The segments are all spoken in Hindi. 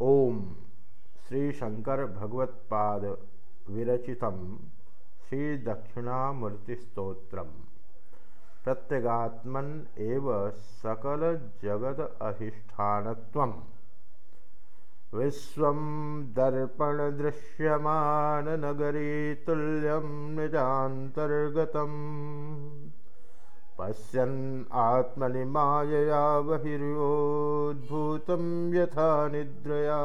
ओम श्री शंकर भगवत्पाद विरचित श्री दक्षिणामूर्तिस्तोत्र प्रत्यगात्मन एव सकल जगद अधिष्ठानत्वम् विश्व दर्पण दृश्यमान नगरी तुल्यम निजातर्गतम् पश्यन् आत्मनि मायया बहिर्योद्भूतं यथा निद्रया।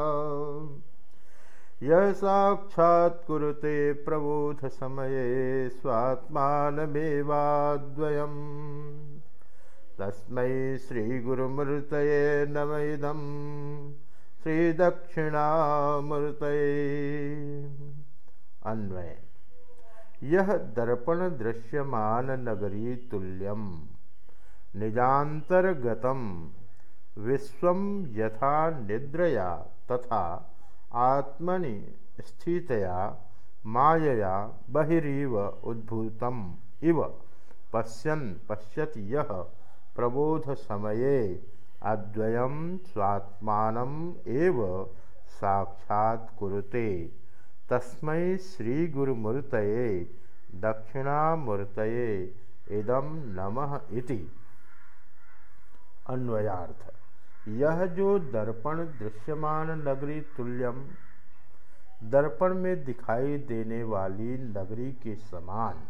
यः साक्षात्कुरुते प्रबोधसमये स्वात्मानमेवाद्वयम्। तस्मै श्रीगुरुमूर्तये नम इदं श्रीदक्षिणामूर्तये। अन्वय यह दर्पण दृश्यमान नगरी तुल्यम, निजातर्गतम, विश्व यथा निद्रया तथा आत्मनि स्थितया, मायया बहिरीव उद्भूतम। इव पश्यन् पश्यति यह प्रबोध समये अद्वयम स्वात्मानम एव साक्षात् कुरुते। तस्मै श्रीगुरुमूर्तये दक्षिणामूर्त इदम नमः इति। अन्वयार्थ। यह जो दर्पण दृश्यमान नगरी तुल्यम, दर्पण में दिखाई देने वाली नगरी के समान,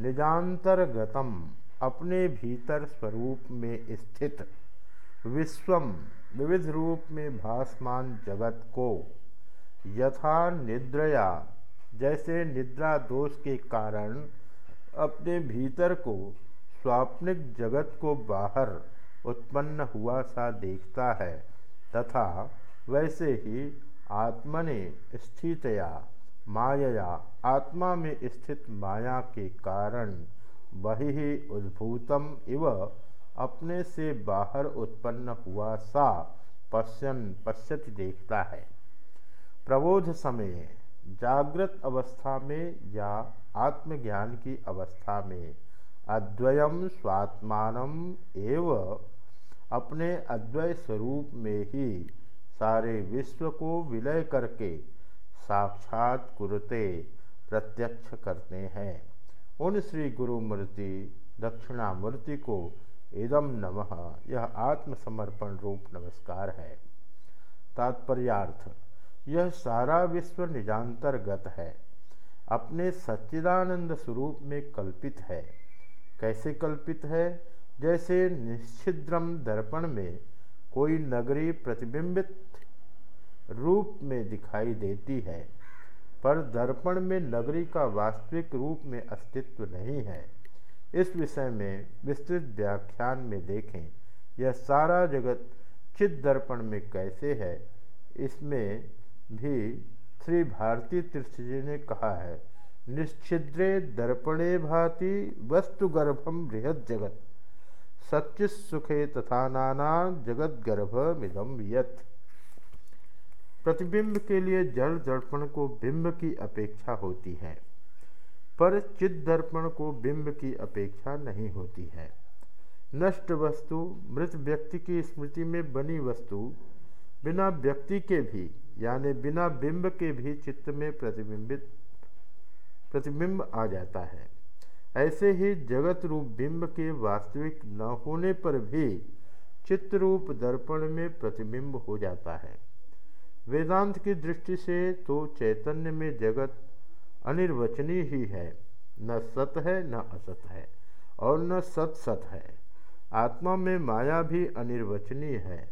निजांतर्गतम अपने भीतर स्वरूप में स्थित विश्वम विविध रूप में भासमान जगत को यथा निद्रया जैसे निद्रा दोष के कारण अपने भीतर को स्वाप्निक जगत को बाहर उत्पन्न हुआ सा देखता है, तथा वैसे ही आत्मने स्थितया, मायया, आत्मा में स्थित माया के कारण वही उद्भूतम इव अपने से बाहर उत्पन्न हुआ सा पश्यन, पश्यति देखता है। प्रबोध समय जागृत अवस्था में या आत्मज्ञान की अवस्था में। अद्वयम स्वात्मान एव अपने अद्वय स्वरूप में ही सारे विश्व को विलय करके साक्षात कुरुते प्रत्यक्ष करते हैं। उन श्री गुरु मूर्ति, दक्षिणामूर्ति को इदम नमः, यह आत्मसमर्पण रूप नमस्कार है। तात्पर्यार्थ यह सारा विश्व निजांतर्गत है। अपने सच्चिदानंद स्वरूप में कल्पित है। कैसे कल्पित है? जैसे निश्चिद्रम दर्पण में कोई नगरी प्रतिबिंबित रूप में दिखाई देती है, पर दर्पण में नगरी का वास्तविक रूप में अस्तित्व नहीं है। इस विषय में विस्तृत व्याख्यान में देखें, यह सारा जगत चित दर्पण में कैसे है। इसमें भी श्री भारती तीर्थ जी ने कहा है, निश्चिद्रे दर्पणे भाति वस्तु गर्भम बृहद जगत। सच्चित सुखे तथा नाना जगत गर्भ मिदम यथ प्रतिबिंब के लिए जल दर्पण को बिंब की अपेक्षा होती है, पर चित दर्पण को बिंब की अपेक्षा नहीं होती है। नष्ट वस्तु, मृत व्यक्ति की स्मृति में बनी वस्तु, बिना व्यक्ति के भी यानी बिना बिंब के भी चित्त में प्रतिबिंबित, प्रतिबिंब आ जाता है। ऐसे ही जगत रूप बिंब के वास्तविक न होने पर भी चित्त रूप दर्पण में प्रतिबिंब हो जाता है। वेदांत की दृष्टि से तो चैतन्य में जगत अनिर्वचनीय ही है। न सत है, न असत है, और न सत सत है। आत्मा में माया भी अनिर्वचनीय है।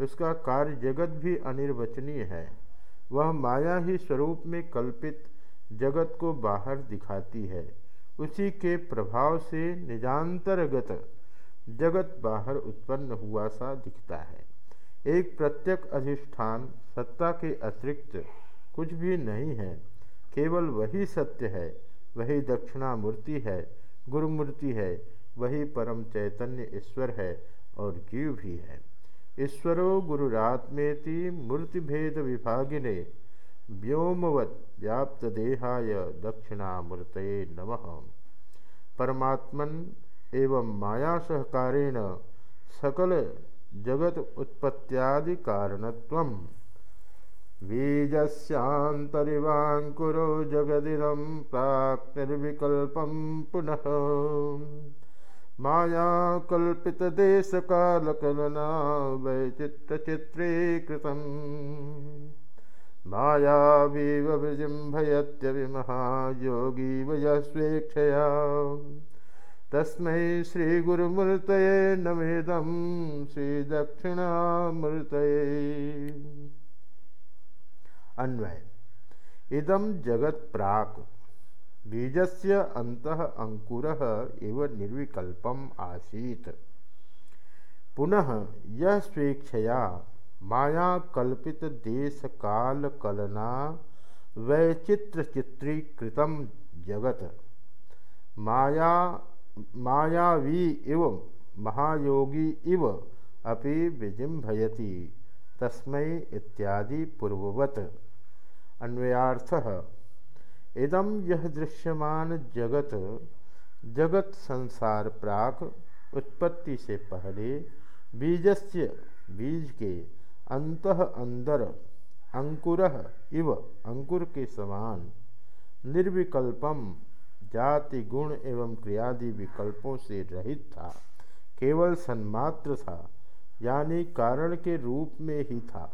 उसका कार्य जगत भी अनिर्वचनीय है। वह माया ही स्वरूप में कल्पित जगत को बाहर दिखाती है। उसी के प्रभाव से निजांतर्गत जगत बाहर उत्पन्न हुआ सा दिखता है। एक प्रत्यक अधिष्ठान सत्ता के अतिरिक्त कुछ भी नहीं है। केवल वही सत्य है, वही दक्षिणामूर्ति है, गुरुमूर्ति है, वही परम चैतन्य ईश्वर है और जीव भी है। ईश्वरो गुरुरात्मेति मूर्तिभेद विभागिने व्योमवत व्याप्त देहाय दक्षिणामूर्त नम। परमात्मन एवं माया सहकारेण सकल जगत उत्पत्त्यादि कारणत्व बीजस्यान्तरिवाङ्कुरो जगदिदं प्राक् निर्विकल्पं पुनः। माया कल्पितदेशकालकलनावैचित्रचित्रीकृतं मायाजिम्भयत्यभिमहायोगी वयस्वेच्छया तस्मै श्रीगुरुमूर्तये नमेदं श्रीदक्षिणामूर्तये। अन्वय इदं जगत्प्राक्। बीजस्य अंतः अंकुरः एव निर्विकल्पम आसीत। पुनः यह स्वेच्छया माया कल्पित देश काल कलना वैचित्र चित्रीकृतम जगत। माया, मायावी इव, महायोगी इव अपि विजिम्भयति। तस्मै इत्यादि पूर्ववत। अन्वयार्थ इदम यह दृश्यमान जगत जगत संसार प्राक उत्पत्ति से पहले बीजस्य, बीज के अंत अंदर अंकुर इव अंकुर के समान निर्विकल्पम जाति, गुण एवं क्रियादि विकल्पों से रहित था, केवल सन्मात्र था, यानी कारण के रूप में ही था।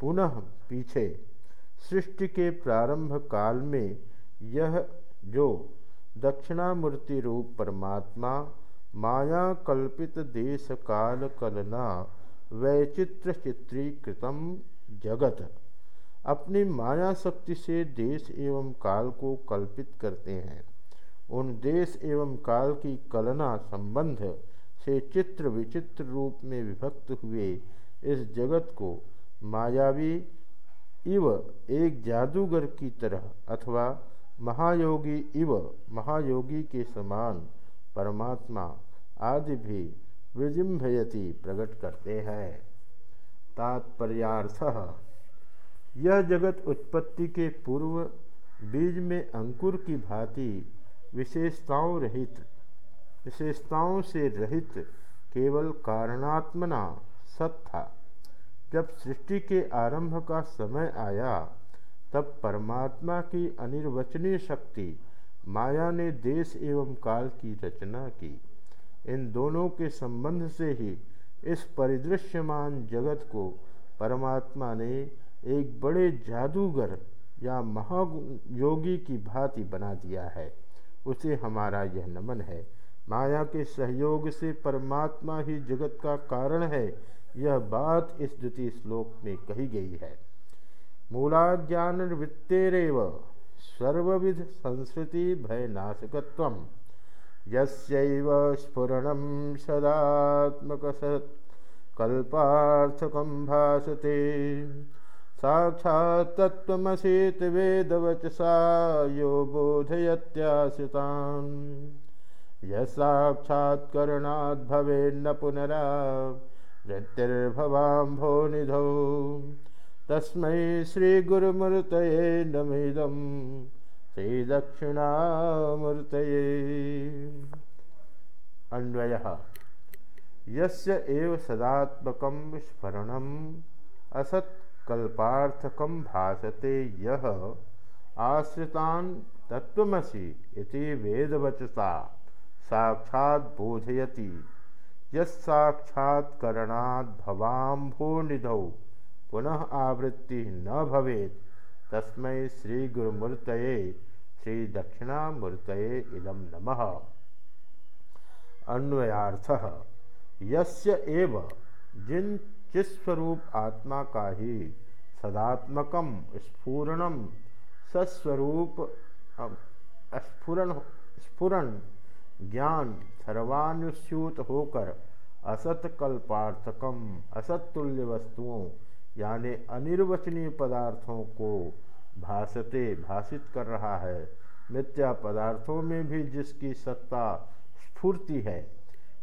पुनः पीछे सृष्टि के प्रारंभ काल में यह जो दक्षिणामूर्ति रूप परमात्मा माया कल्पित देश काल कलना वैचित्र चित्रीकृतम जगत, अपनी माया शक्ति से देश एवं काल को कल्पित करते हैं। उन देश एवं काल की कलना संबंध से चित्र विचित्र रूप में विभक्त हुए इस जगत को मायावी इव एक जादूगर की तरह अथवा महायोगी इव महायोगी के समान परमात्मा आदि भी विजिम्भयति प्रकट करते हैं। तात्पर्याथ यह जगत उत्पत्ति के पूर्व बीज में अंकुर की भांति विशेषताओं रहित, विशेषताओं से रहित केवल कारणात्मना सत था जब सृष्टि के आरंभ का समय आया, तब परमात्मा की अनिर्वचनीय शक्ति, माया ने देश एवं काल की रचना की। इन दोनों के संबंध से ही इस परिदृश्यमान जगत को परमात्मा ने एक बड़े जादूगर या महायोगी की भांति बना दिया है। उसे हमारा यह नमन है। माया के सहयोग से परमात्मा ही जगत का कारण है। यह बात इस द्वितीय श्लोक में कही गई है। मूला ज्ञान वृत्तेरव सर्वविध संस्कृति भयनाशकत्व यस्यैव स्फुरणं सदात्मकसत्कल्पार्थकं भासते। साक्षात् वेदवचसा यो बोधयत्याश्रितान्। यः भवेन्न पुनरा वृत्तिर्भवाम्भो निधौ तस्मै श्रीगुरुमूर्तये नमिदम् श्रीदक्षिणामूर्त अन्वय। यस्य एव सदात्मकं स्मरणम् असत्कल्पार्थकं भासते यः आश्रितान् तत्त्वमसि इति वेदवचसा साक्षात् बोधयति। यत्साक्षात्करणात् भवाम्भोनिधौ। पुनः आवृत्ति न भवेत्। तस्मै श्रीगुरुमूर्तये, श्रीदक्षिणामूर्तये इदं नमः। अन्वयार्थः। यस्य जिन चिस्वरूप आत्मा का ही सदात्मकम स्फुरणम सस्वरूप स्फुरन स्फुरन ज्ञान सर्वानुस्यूत होकर असतकल्पार्थकम असत्तुल्य वस्तुओं, यानी अनिर्वचनीय पदार्थों को भाषते भाषित कर रहा है। मिथ्या पदार्थों में भी जिसकी सत्ता स्फूर्ति है,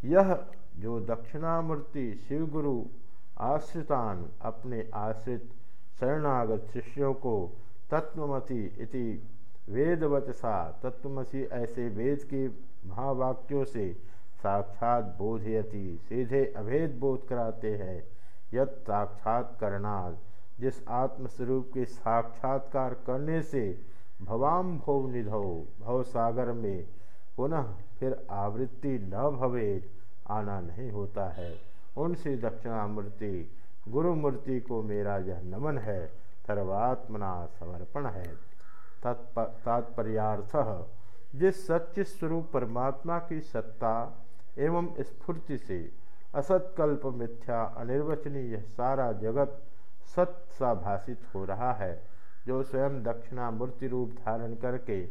यह जो दक्षिणामूर्ति शिवगुरु आश्रितान अपने आश्रित शरणागत शिष्यों को तत्वमसी इति वेदवचसा, तत्वमसी ऐसे वेद के महावाक्यों से साक्षात बोधयति, सीधे अभेद बोध कराते हैं। यत साक्षात्करणाद, जिस आत्मस्वरूप के साक्षात्कार करने से भवाम भव निधो, भव सागर में पुनः फिर आवृत्ति न भवे आना नहीं होता है। उनसे दक्षिणामूर्ति, गुरुमूर्ति को मेरा यह नमन है। सर्वात्मना समर्पण है। तात्पर्यार्थ जिस सच्च स्वरूप परमात्मा की सत्ता एवं स्फूर्ति से असत्कल्प मिथ्या अनिर्वचनीय यह सारा जगत सत सा भाषित हो रहा है, जो स्वयं दक्षिणा मूर्ति रूप धारण करके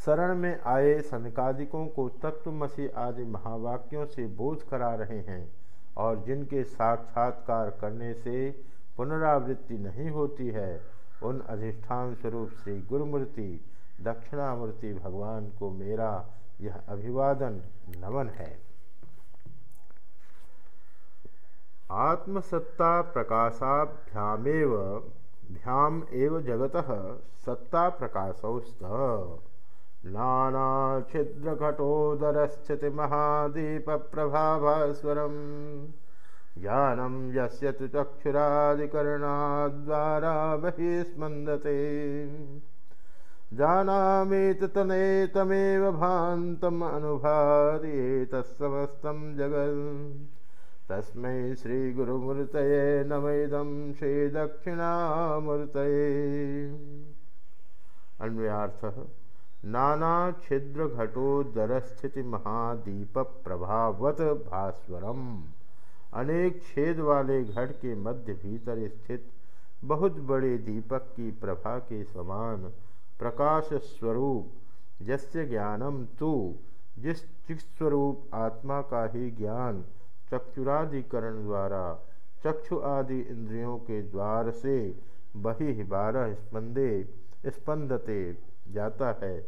शरण में आए सनकादिकों को तत्वमसी आदि महावाक्यों से बोध करा रहे हैं और जिनके साक्षात्कार करने से पुनरावृत्ति नहीं होती है, उन अधिष्ठान स्वरूप श्री गुरुमूर्ति दक्षिणामूर्ति भगवान को मेरा यह अभिवादन नमन है। आत्मसत्ता प्रकाशाभ्यामेव, भ्याम एव जगत सत्ता प्रकाशौस्त। नाना छिद्र घटोदरस्थिति महादीप प्रभाभास्वरम ज्ञानम यस्य तु चक्षुरादिकरणाद्वारा बहिस्मन्दते जानामीतनेतमेव भान्तम् अनुभाति एतत्समस्तं जगत् तस्मै छिद्र घटोदरस्थिति महादीप प्रभावत भास्वरम। अनेक छेद वाले घट के मध्य भीतर स्थित बहुत बड़े दीपक की प्रभा के समान प्रकाश स्वरूप जस्य ज्ञानम तू जिस चिस्वरूप आत्मा का ही ज्ञान चक्षुरादिकरण द्वारा चक्षु आदि इंद्रियों के द्वार से बही बारह स्पंदे, स्पंदते जाता है।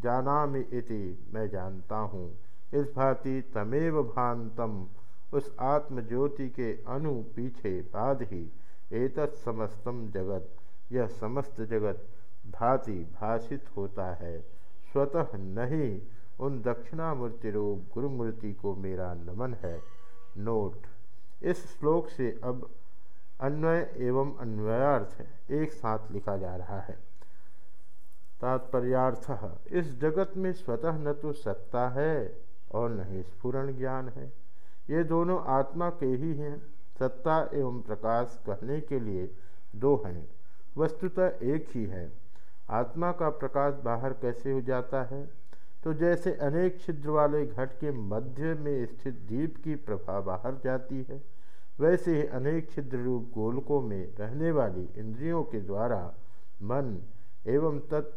जानामि इति मैं जानता हूँ। इस भांति तमेव भांतम, उस आत्मज्योति के अनु पीछे बाद ही, एतत् समस्तम जगत। यह समस्त जगत भांति भाषित होता है। स्वतः नहीं, उन दक्षिणामूर्ति रूप गुरुमूर्ति को मेरा नमन है। नोट। इस श्लोक से अब अन्वय एवं अन्वयार्थ एक साथ लिखा जा रहा है। तात्पर्यार्थ, इस जगत में स्वतः न तो सत्ता है और न ही स्फुरण ज्ञान है। ये दोनों आत्मा के ही हैं। सत्ता एवं प्रकाश कहने के लिए दो हैं। वस्तुतः एक ही है। आत्मा का प्रकाश बाहर कैसे हो जाता है? तो जैसे अनेक छिद्र वाले घट के मध्य में स्थित दीप की प्रभा बाहर जाती है, वैसे ही अनेक छिद्र रूप गोलकों में रहने वाली इंद्रियों के द्वारा मन एवं तत्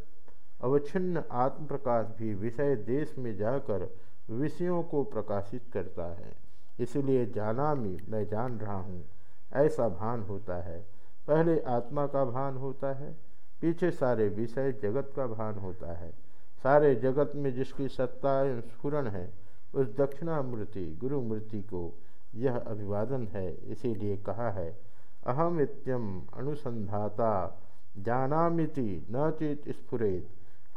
अवच्छिन्न आत्म प्रकाश भी विषय देश में जाकर विषयों को प्रकाशित करता है। इसलिए जाना भी मैं जान रहा हूँ, ऐसा भान होता है। पहले आत्मा का भान होता है पीछे सारे विषय जगत का भान होता है। सारे जगत में जिसकी सत्ता स्फुरन है, उस दक्षिणामूर्ति, गुरुमूर्ति को यह अभिवादन है, इसीलिए कहा है अहम इत्यम अनुसंधाता, जानामिति न चेत स्फुरेत,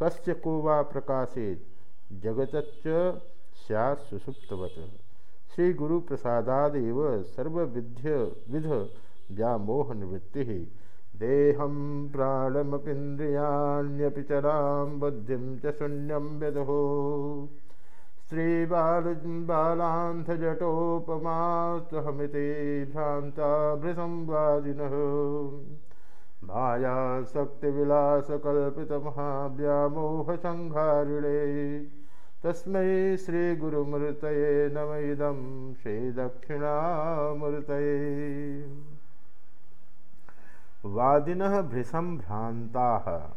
कस्य को वा प्रकाशित, जगतच्च सुसुप्तवत श्री गुरु प्रसादादेव सर्वविध्य विध व्यामोह निवृत्ति देहम प्राणमपीन्द्रियाण्यपि चरां बुद्धिं च शून्यं बालान्धजटोपमास्तहमिति भ्रान्ता भृसंवादिनः माया शक्तिविलासकल्पितमहाव्यामोहसंहारिणे तस्मै श्रीगुरुमूर्तये नम इदं श्रीदक्षिणामूर्तये वादिनः भृशं भ्रांता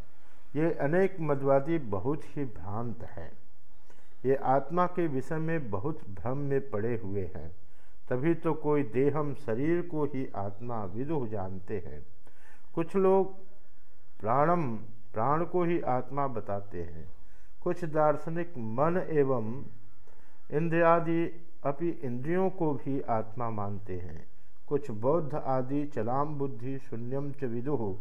ये अनेक मदवादी बहुत ही भ्रांत हैं। ये आत्मा के विषय में बहुत भ्रम में पड़े हुए हैं। तभी तो कोई देहम शरीर को ही आत्मा विदुह जानते हैं। कुछ लोग प्राणम, प्राण को ही आत्मा बताते हैं। कुछ दार्शनिक मन एवं इंद्रियादि अपि इंद्रियों को भी आत्मा मानते हैं। कुछ बौद्ध आदि चलाम बुद्धि शून्यम च विदुह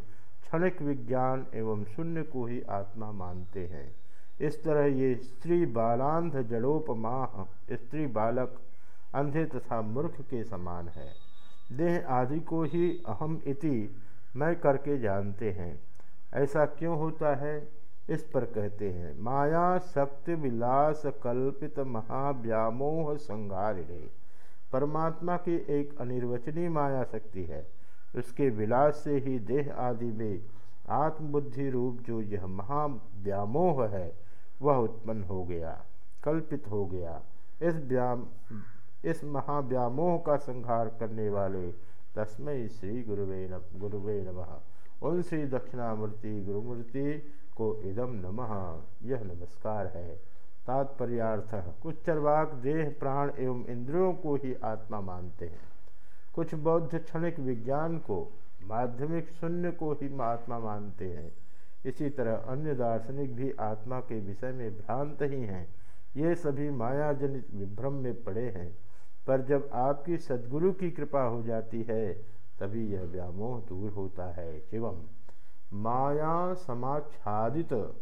क्षणिक विज्ञान एवं शून्य को ही आत्मा मानते हैं। इस तरह ये स्त्री बालांध जड़ोपमाह, स्त्री बालक, अंधे तथा मूर्ख के समान है। देह आदि को ही अहम इति मैं करके जानते हैं। ऐसा क्यों होता है? इस पर कहते हैं, माया शक्ति विलास कल्पित महाव्यामोह संहारिणे परमात्मा की एक अनिर्वचनीय माया शक्ति है। उसके विलास से ही देह आदि में आत्मबुद्धि रूप जो यह महाव्यामोह है, वह उत्पन्न हो गया, कल्पित हो गया। इस व्याम, इस महाव्यामोह का संहार करने वाले तस्मय श्री गुरुवे गुरुवे नमः। उन श्री दक्षिणामूर्ति गुरुमूर्ति को इदम नमः। यह नमस्कार है। तात्पर्यार्थ। कुछ चरवाक देह, प्राण एवं इंद्रियों को ही आत्मा मानते हैं। कुछ बौद्ध क्षणिक विज्ञान को माध्यमिक शून्य को ही आत्मा मानते हैं। इसी तरह अन्य दार्शनिक भी आत्मा के विषय में भ्रांत ही हैं। ये सभी मायाजनित विभ्रम में पड़े हैं। पर जब आपकी सदगुरु की कृपा हो जाती है, तभी यह व्यामोह दूर होता है। शिवम। माया समाच्छादित।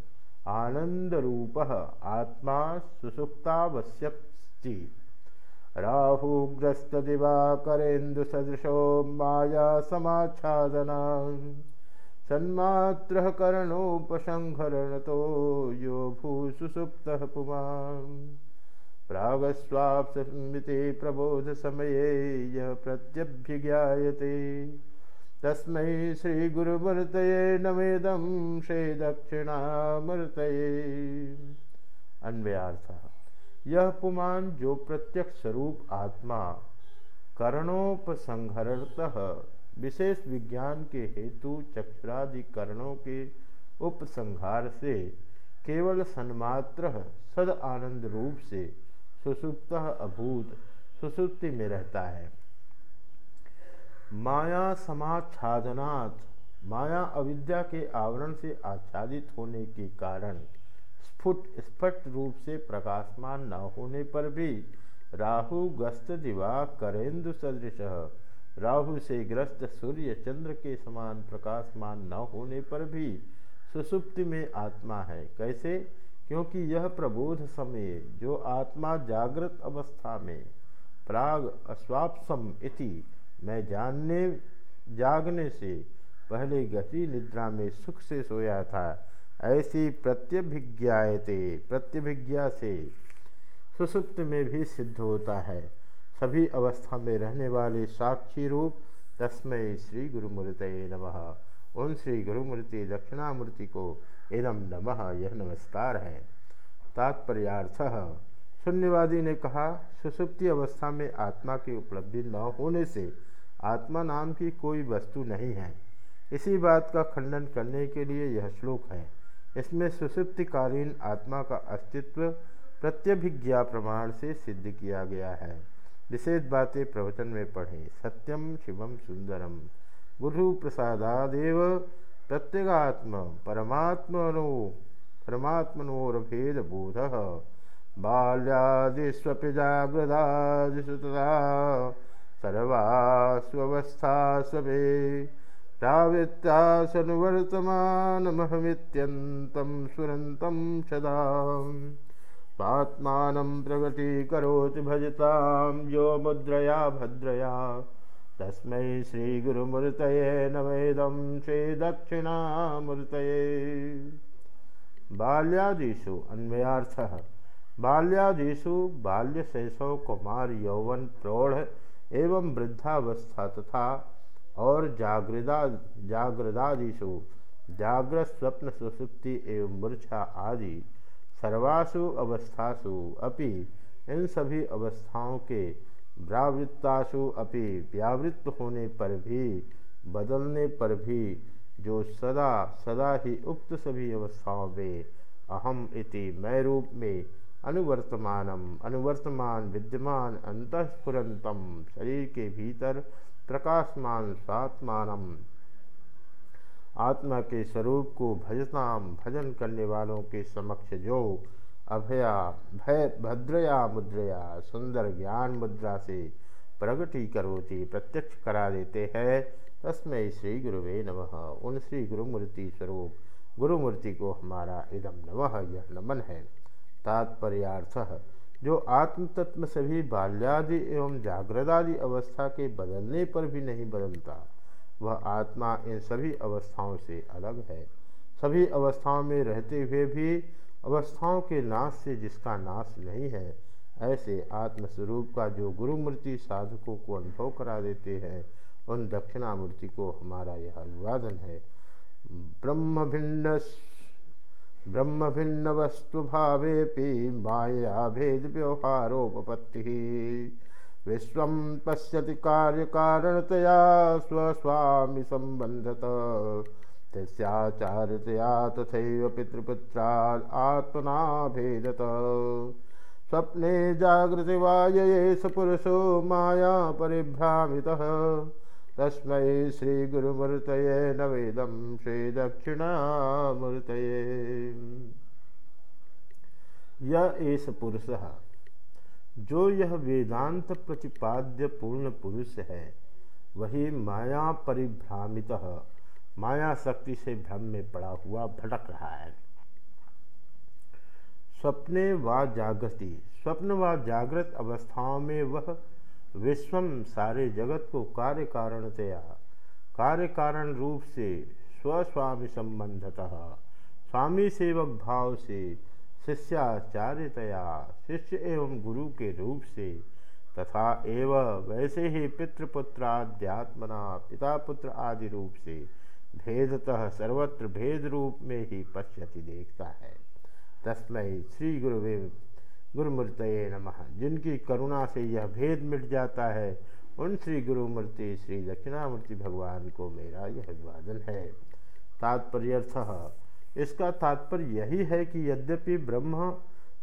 आनंद रूप आत्मा सुसुप्तावश्यक राहुग्रस्त दिवाकरेन्दु सदृशो माया समाच्छादना। सन्मात्र कर्णोपसंहरणतो यो भूसुसुप्तः पुमान् प्रागस्वाप्समिति प्रबोधसमये यः प्रत्यभ्यज्ञायते तस्मै श्रीगुरुमूर्तये नमेदं श्रीदक्षिणामूर्तये अन्वयार्थः। यह पुमान जो प्रत्यक्ष स्वरूप आत्मा कर्णोपसंहरणत विशेष विज्ञान के हेतु चक्षुरादि कर्णों के उपसंहार से केवल सन्मात्र सद आनंद रूप से सुसुप्त अभूत सुसुप्ति में रहता है। माया समाच्छादनाथ माया अविद्या के आवरण से आच्छादित होने के कारण स्फुट स्फट रूप से प्रकाशमान न होने पर भी राहु ग्रस्त दिवा करेंदु सदृश। राहु से ग्रस्त सूर्य चंद्र के समान प्रकाशमान न होने पर भी सुसुप्ति में आत्मा है। कैसे? क्योंकि यह प्रबोध समय जो आत्मा जागृत अवस्था में प्राग अस्वापसम इति मैं जानने, जागने से पहले गति निद्रा में सुख से सोया था। ऐसी प्रत्यभिज्ञाते प्रत्यभिज्ञा से सुसुप्त में भी सिद्ध होता है। सभी अवस्था में रहने वाले साक्षी रूप तस्मय श्री गुरुमूर्त नमः। उन श्री गुरुमूर्ति दक्षिणामूर्ति को इदम नमः, यह नमस्कार है। तात्पर्यार्थ शून्यवादी ने कहा, सुसुप्ति अवस्था में आत्मा की उपलब्धि न होने से आत्मा नाम की कोई वस्तु नहीं है। इसी बात का खंडन करने के लिए यह श्लोक है। इसमें सुसुप्तिकालीन आत्मा का अस्तित्व प्रत्यभिज्ञा प्रमाण से सिद्ध किया गया है। विशेष बातें प्रवचन में पढ़ें। सत्यम शिवम सुंदरम। गुरु प्रसादादेव प्रत्यगात्म परमात्मनो परमात्मनोरभेद बोध बाल्यादिस्वपि जागृदादिषु तथा सर्वास्वस्था स्वे। प्रावृत्तासनुवर्तमानमहमित्यन्तं स्फुरन्तं सदा। स्वात्मानं प्रगटीकरोति भजतां यो मुद्रया भद्रया। तस्मै श्रीगुरुमूर्तये नमेदं श्रीदक्षिणामूर्तये। बाल्यादिषु अन्वयार्थः। बाल्यादिषु बाल्यशैशव कुमार यौवन प्रौढ़ एवं वृद्धावस्था तथा और जागृदा जागृदादिशु जागृत स्वप्न सुसुप्ति एवं मूर्छा आदि सर्वासु अवस्थासु अपि इन सभी अवस्थाओं के व्यावृत्तासु अपि व्यावृत्त होने पर भी, बदलने पर भी, जो सदा सदा ही उक्त सभी अवस्थाओं में अहम इति मैं रूप में अनुवर्तमानम। अनुवर्तमान विद्यमान अंतस्फुरंतम शरीर के भीतर प्रकाशमान स्वात्मान आत्मा के स्वरूप को भजताम, भजन करने वालों के समक्ष जो अभया, भय, भद्रया, मुद्रया, सुंदर ज्ञान मुद्रा से प्रगति करोति, प्रत्यक्ष करा देते हैं तस्मय श्री गुरुवे नमः। उन श्री गुरुमूर्ति स्वरूप, गुरुमूर्ति को हमारा इदम नमः, यह नमन है। तात्पर्यार्थ, जो आत्म तत्व सभी बाल्यादि एवं जागृदादि अवस्था के बदलने पर भी नहीं बदलता, वह आत्मा इन सभी अवस्थाओं से अलग है। सभी अवस्थाओं में रहते हुए भी अवस्थाओं के नाश से जिसका नाश नहीं है, ऐसे आत्मस्वरूप का जो गुरुमूर्ति साधकों को अनुभव करा देते हैं, उन दक्षिणामूर्ति को हमारा यह अभिवादन है। ब्रह्म भिन्न ब्रह्म भिन्न वस्तु भावे माया भेद व्यवहारोपत्ति विश्व पश्यति कार्य कारणतया स्वस्वामी संबंधत तस्याचार्यतया तथा पितृपुत्रा आत्मना भेदत स्वप्ने जागृति वायस पुरुषो माया परिभ्रामितः तस्मै श्रीगुरुमूर्तये नवेदं श्रीदक्षिणामूर्तये। यह एस पुरुष जो यह वेदांत प्रतिपाद्य पूर्ण पुरुष है, वही माया परिभ्रामित माया शक्ति से भ्रम में पड़ा हुआ भटक रहा है। स्वप्ने व जागृति, स्वप्न व जागृत अवस्थाओं में वह विश्वम सारे जगत को कार्य कारणतया कार्य कारण रूप से स्वस्वामी संबंधतः। स्वामी सेवक भाव से शिष्याचार्यतया शिष्य एवं गुरु के रूप से। तथा एवं वैसे ही पितृपुत्राध्यात्मना पिता पुत्र आदि रूप से भेदतः सर्वत्र भेद रूप में ही पश्यति, देखता है। तस्मय श्री गुरुवे गुरुमूर्त नमः। जिनकी करुणा से यह भेद मिट जाता है, उन श्री गुरुमूर्ति, श्री दक्षिणामूर्ति भगवान को मेरा यह अभिवादन है। तात्पर्यर्थ, इसका तात्पर्य यही है कि यद्यपि ब्रह्म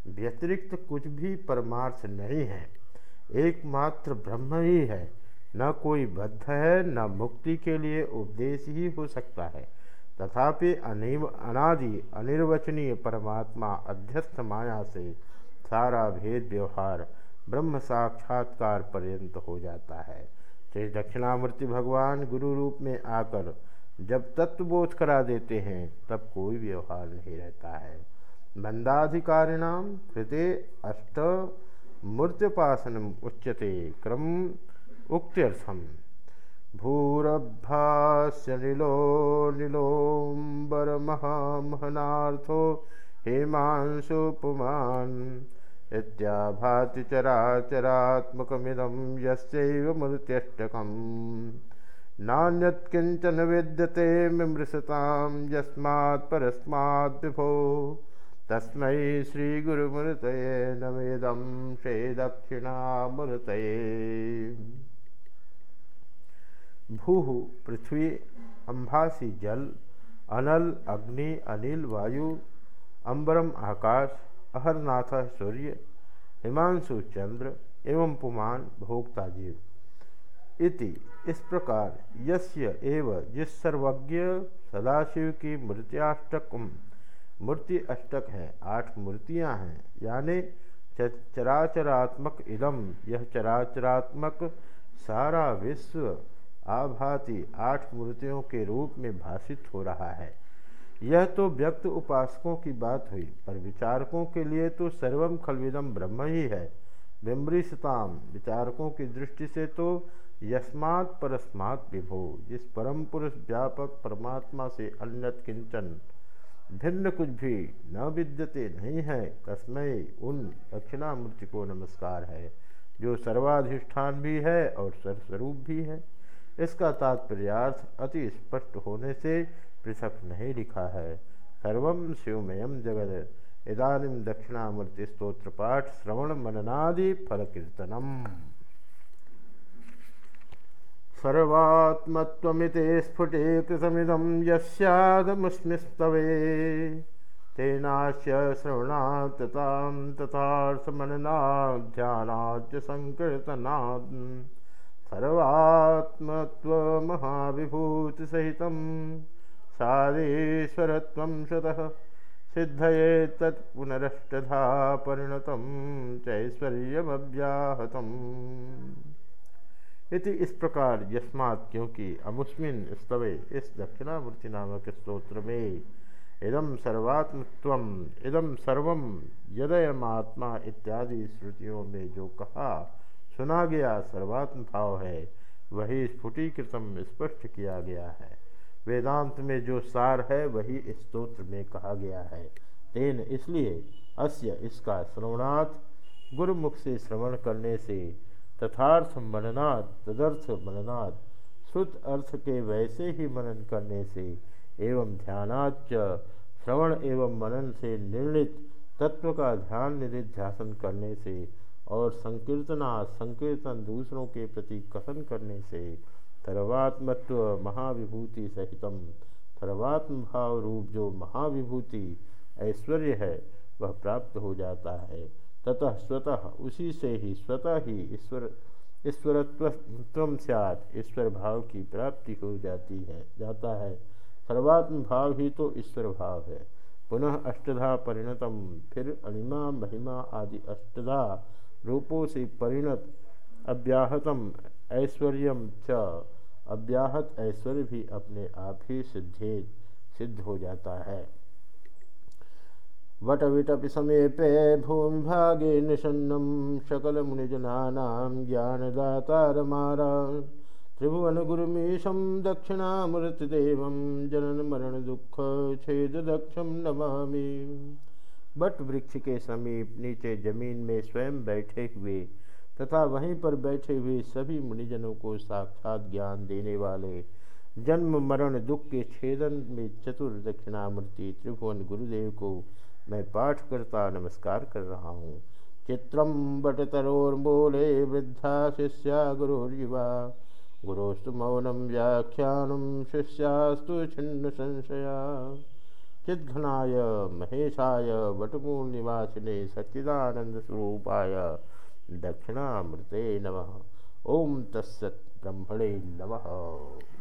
व्यतिरिक्त कुछ भी परमार्थ नहीं है, एकमात्र ब्रह्म ही है। न कोई बद्ध है, न मुक्ति के लिए उपदेश ही हो सकता है। तथापि अनादि अनिर्वचनीय परमात्मा अध्यस्थ माया से सारा भेद व्यवहार ब्रह्म साक्षात्कार पर्यंत हो जाता है। श्री दक्षिणामूर्ति भगवान गुरु रूप में आकर जब तत्वबोध करा देते हैं, तब कोई व्यवहार नहीं रहता है। बंदाधिकारिणाम कृते अष्ट मूर्त्योपासन उच्यते क्रम उक्त्यर्थम। भूरभ्यास्य नीलो नीलोम्बरमहामहनार्थो हेमांशुपुमान् इत्याभाति चराचरात्मकमिदं यस्यैव मूर्त्यष्टकम् नान्यत्किञ्चन विद्यते मिमृशतां यस्मात् परस्मात् विभो। तस्मै श्रीगुरुमूर्तये नमेदं श्रीदक्षिणामूर्तये। भू, पृथ्वी अंभासी जल, अनल, अग्नि, अनिल, वायु अंबरम आकाश अहरनाथ सूर्य हिमांशु चंद्र एवं पुमान भोक्ता जीव। इति इस प्रकार यस्य एव जिस सर्वज्ञ सदाशिव की मूर्तियाष्टक मूर्ति अष्टक है, आठ मूर्तियाँ हैं, यानी चराचरात्मक इदम, यह चराचरात्मक सारा विश्व आभाति आठ मूर्तियों के रूप में भाषित हो रहा है। यह तो व्यक्त उपासकों की बात हुई, पर विचारकों के लिए तो सर्वम खलविदम ब्रह्म ही है। विमृशताम विचारकों की दृष्टि से तो यस्मात् परस्मात् विभो, जिस परम पुरुष व्यापक परमात्मा से अन्यत किंचन भिन्न कुछ भी न विद्यते, नहीं है तस्मय उन दक्षिणामूर्ति को नमस्कार है, जो सर्वाधिष्ठान भी है और सर्वस्वरूप भी है। इसका तात्पर्यार्थ अति स्पष्ट होने से पृथक नहीं लिखा है। सर्व शिवमयम जगद इदानीम दक्षिणामूर्ति स्त्रोत्र पाठ श्रवण मननादि फल कीर्तनम सर्वात्मत्वमिते स्फुटे कृतमिदं यस्यादमुस्मिस्तवे तेनास्य श्रवणात् ततां तथार्थमननात् ध्यानाच्च सङ्कीर्तनात् सर्वात्मत्वमहाविभूतिसहितं साधीश्वरत्वं शतः। सिद्धये तत्पुनरष्टधा परिणतं चैश्वर्यमव्याहतम्। इति इस प्रकार यस्मात् क्योंकि अमुस्मिन स्तवे इस दक्षिणामूर्ति नामक स्त्रोत्र में इदम सर्वात्मत्व इदम सर्व यदयमात्मा इत्यादि श्रुतियों में जो कहा, सुना गया सर्वात्म भाव है, वही स्फुटीकृतम स्पष्ट किया गया है। वेदांत में जो सार है, वही स्तोत्र में कहा गया है। तेन इसलिए अस्य इसका श्रवणात्, गुरुमुख से श्रवण करने से तथार्थ मननात्, तदर्थ मननात्, श्रुत अर्थ के वैसे ही मनन करने से एवं ध्यानाच श्रवण एवं मनन से निर्णित तत्व का ध्यान निधित ध्यान करने से और संकीर्तना संकीर्तन दूसरों के प्रति कथन करने से सर्वात्मत्व महाविभूति सहितम। सर्वात्म भाव रूप जो महाविभूति ऐश्वर्य है, वह प्राप्त हो जाता है। ततः स्वतः उसी से ही स्वतः ही ईश्वर ईश्वरत्व सैत ईश्वर भाव की प्राप्ति हो जाती है, जाता है। सर्वात्म भाव ही तो ईश्वर भाव है। पुनः अष्टधा परिणतम, फिर अणिमा, महिमा आदि अष्टधा रूपों से परिणत, अव्याहतम ऐश्वर्य च। अव्याहत ऐश्वर्य भी अपने आप ही सिद्धे, सिद्ध हो जाता है। वटविटपि समीपे भूमि भागे निषन्नम सकल मुनिजना ज्ञानदातारमारा। त्रिभुवन गुरुमीशम दक्षिणामूर्तिदेव जनन मरण दुख छेद दक्षम नमामि। बट वृक्ष के समीप नीचे ज़मीन में स्वयं बैठे हुए तथा वहीं पर बैठे हुए सभी मुनिजनों को साक्षात ज्ञान देने वाले जन्म, मरण, दुख के छेदन में चतुर दक्षिणामूर्ति त्रिभुवन गुरुदेव को मैं पाठ करता नमस्कार कर रहा हूँ। चित्रम बटतरोर्मूले वृद्धा शिष्या गुरुर्युवा गुरोस्तु मौनम व्याख्यानम शिष्यास्तु छिन्न संशया। चिद्घनाय महेशाय वटमूल निवासिने सच्चिदानंद स्वरूपाय दक्षिणामृते नमः। ओम तत्सत ब्रह्मणे नमः।